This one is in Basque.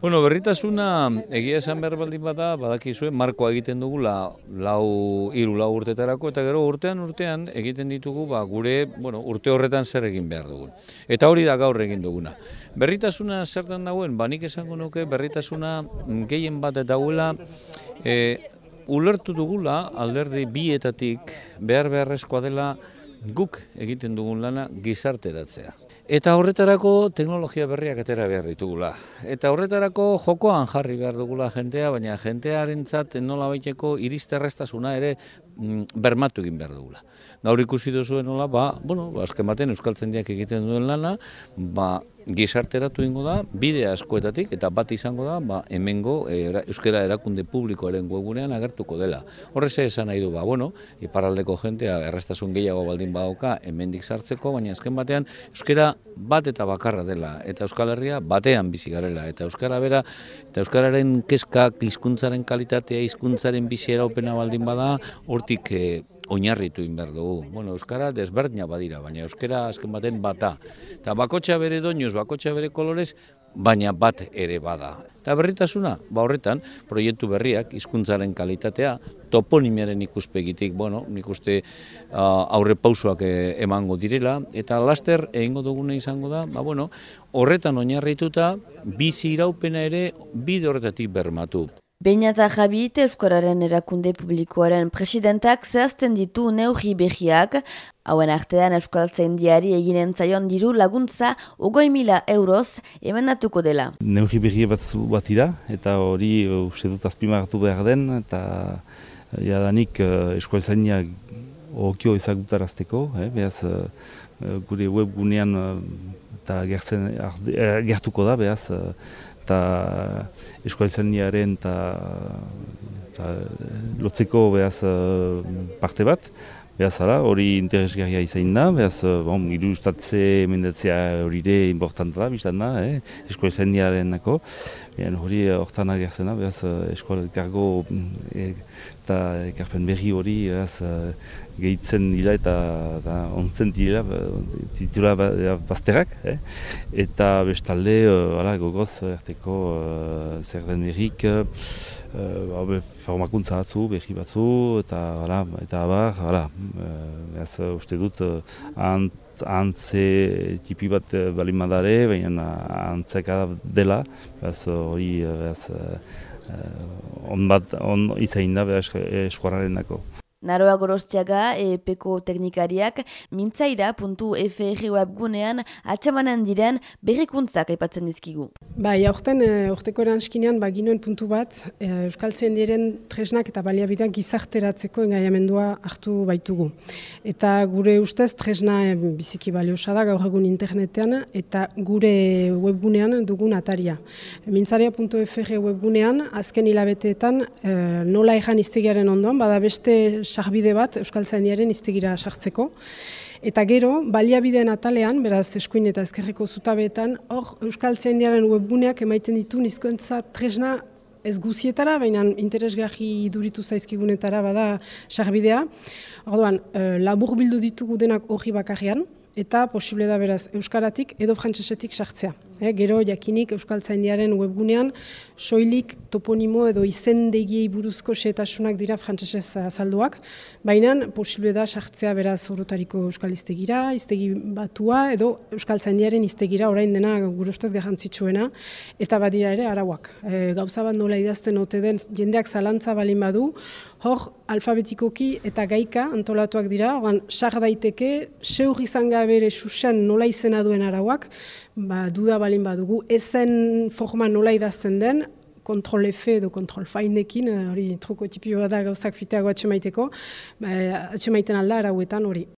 Bueno, berritasuna egia esan behar baldin bada, badakizue, markoa egiten dugu la, lau, iru lau urtetarako, eta gero urtean urtean egiten ditugu ba, gure bueno, urte horretan zer egin behar dugun. Eta hori da gaur egin duguna. Berritasuna zertan dagoen, ba nik esango nuke berritasuna gehien bat eta guela, e, ulertu dugula alderdi bietatik behar beharrezkoa dela guk egiten dugun lana gizarteratzea. Eta horretarako teknologia berriak atera behar ditugula. Eta horretarako jokoan jarri behar dugula jentea, baina jentearen zat nola baiteko iristerreztasuna ere mm, bermatu egin behar dugula. Gaur ikusi duzuen nola, ba, bueno, azken baten Euskaltzen egiten duen lana, ba, gizarteratu ingo da, bide askoetatik, eta bat izango da, ba, hemengo era, Euskara erakunde publikoaren webunean agertuko dela. Horrez esan nahi du, ba, bueno, iparaldeko jentea errestasun gehiago baldin badoka hemendik sartzeko, baina azken batean Euskara bat eta bakarra dela, eta Euskal Herria batean bizi garela, eta Euskara bera, eta Euskararen kezkak, hizkuntzaren kalitatea, hizkuntzaren bizi eraupena baldin bada, hortik e, oinarritu behar dugu. Bueno, Euskara desberdina badira, baina Euskara azken baten bata. Eta bakotxa bere doinuz, bakotxa bere kolorez, baina bat ere bada. Eta berritasuna, ba horretan, proiektu berriak, hizkuntzaren kalitatea, toponimiaren ikuspegitik, bueno, nik uste uh, aurre pausuak eh, emango direla, eta laster egingo dugune izango da, ba bueno, horretan oinarrituta, bizi iraupena ere bide horretatik bermatu. Beinata Jabit Euskararen erakunde publikoaren presidentak zehazten ditu neurri behiak, hauen artean Euskaltzen diari eginen zaion diru laguntza ogoi mila euroz emendatuko dela. Neurri behi batzu bat ira, eta hori uh, uste dut azpimarratu behar den, eta uh, jadanik uh, Euskaltzainia okio ezagutarazteko, eh, behaz uh, gure webgunean uh, eta gertuko da, behaz eta eskualizaniaren eta, eta lotzeko behaz eh, parte bat. Behaz ara, hori interesgarria izan da, behaz, eh, bon, irustatze emendatzea hori ere importanta da, biztan da, eh? eskualizaniaren nako. hori hortan agertzen da, behaz, eskualikargo mm, eta ekarpen berri hori, behaz, gehitzen dira eta, eta onzen dira titula ba, bazterrak. Eh? Eta bestalde, uh, gogoz, erteko uh, zer den berrik, uh, formakuntza batzu, berri batzu, eta hala, eta abar, hala, uh, uste dut, ant, antze tipi bat balin madare, baina antzeka dela, hori, on bat, on izain da, eskuarraren dako. Naroa Gorostiaga, EPeko teknikariak, mintzaira.fr webgunean atxamanen diren berrikuntzak aipatzen dizkigu. Bai, aurten, urteko eranskinean, ba, ginoen puntu bat, e, Euskaltzen diren tresnak eta baliabideak gizarteratzeko engaiamendua hartu baitugu. Eta gure ustez, tresna biziki baliosa da, gaur egun internetean, eta gure webgunean dugun ataria. Mintzaria.fr webgunean, azken hilabeteetan, nola ejan iztegiaren ondoan, bada beste sarbide bat Euskaltzainiaren iztegira sartzeko. Eta gero, baliabideen atalean, beraz eskuin eta ezkerreko zutabeetan, hor Euskaltzainiaren webguneak emaiten ditu nizkoentza tresna ez guzietara, baina interesgarri duritu zaizkigunetara bada sarbidea. Orduan, e, labur bildu ditugu denak hori bakarrian, eta posible da beraz Euskaratik edo Frantsesetik sartzea. E, gero jakinik Euskaltzaindiaren webgunean soilik toponimo edo izendegiei buruzko setasunak dira frantsesez azalduak, baina posible da sartzea beraz orotariko Euskal iztegira, iztegi batua edo Euskaltzaindiaren iztegira orain dena gure ustez garrantzitsuena. Eta badira ere arauak. E, gauza bat nola idazten ote den jendeak zalantza balin badu, hor alfabetikoki eta gaika antolatuak dira, oran sar daiteke, seur izan gabe ere susen nola izena duen arauak, ba, duda balin badugu, ezen forma nola idazten den, kontrol F edo kontrol fainekin, eh, hori truko tipioa da gauzak fiteago atxemaiteko, ba, atxemaiten alda arauetan hori.